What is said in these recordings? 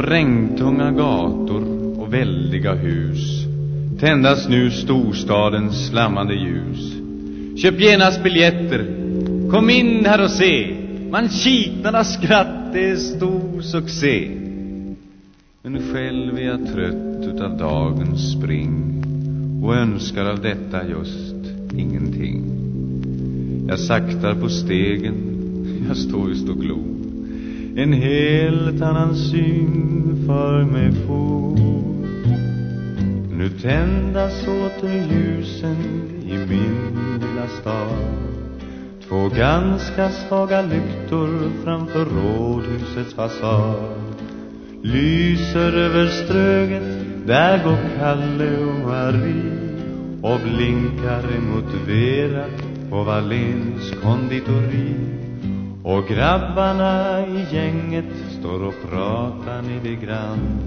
På regntunga gator och väldiga hus tändas nu storstadens slammande ljus. Köp genast biljetter, kom in här och se. Man kitnar av skratt, det är stor succé. Men själv är jag trött utav dagens spring och önskar av detta just ingenting. Jag saktar på stegen, jag står just och glor. En helt annan syn för mig for. Nu tändas åter ljusen i min lilla stad. Två ganska svaga lyktor framför rådhusets fasad lyser över Ströget där går Kalle och Marie och blinkar emot Vera på Valens konditori och grabbarna i gänget står och pratar nere grann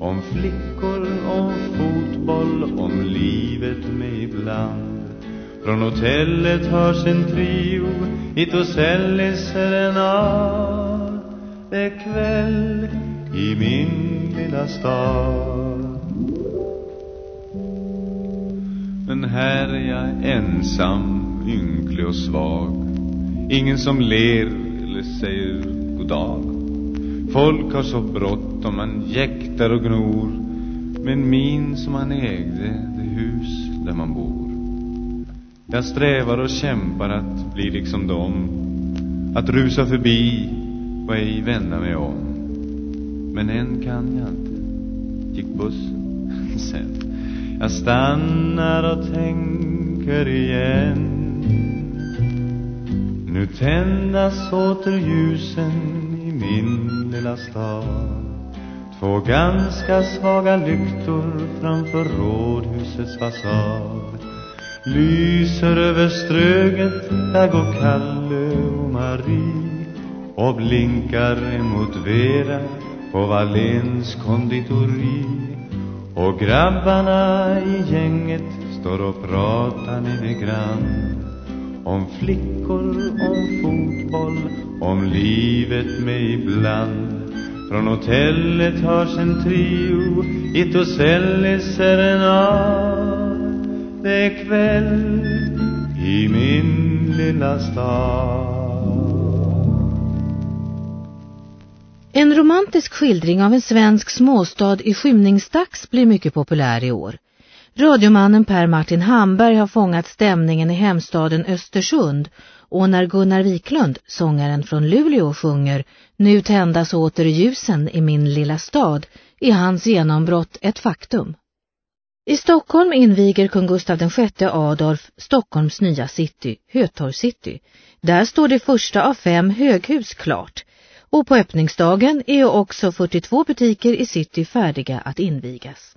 om flickor, om fotboll, om livet med ibland. Från hotellet hörs en trio Ito Selli serenad. Det är kväll i min lilla stad. Men här är jag ensam, ynklig och svag. Ingen som ler eller säger god dag Folk har så bråttom, man jäktar och gnor. Men min som man ägde, det hus där man bor. Jag strävar och kämpar att bli liksom dem. Att rusa förbi och ej vända mig om. Men än kan jag inte. Gick bussen sen. Jag stannar och tänker igen. Nu tändas åter ljusen i min lilla stad. Två ganska svaga lyktor framför rådhusets fasad. Lyser över Ströget, där går Kalle och Marie Och blinkar emot Vera på Valens konditori. Och grabbarna i gänget står och pratar nere grann. Om flickor, om fotboll, om livet med ibland. Från hotellet hörs en trio, Ito Selli serenad. Det är kväll i min lilla stad. En romantisk skildring av en svensk småstad i skymningsdags blir mycket populär i år. Radiomannen Per Martin Hamberg har fångat stämningen i hemstaden Östersund och när Gunnar Wiklund, sångaren från Luleå, sjunger Nu tändas åter ljusen i min lilla stad är hans genombrott ett faktum. I Stockholm inviger kung Gustav VI Adolf Stockholms nya city, Hötorg city. Där står det första av fem höghus klart. Och på öppningsdagen är också 42 butiker i city färdiga att invigas.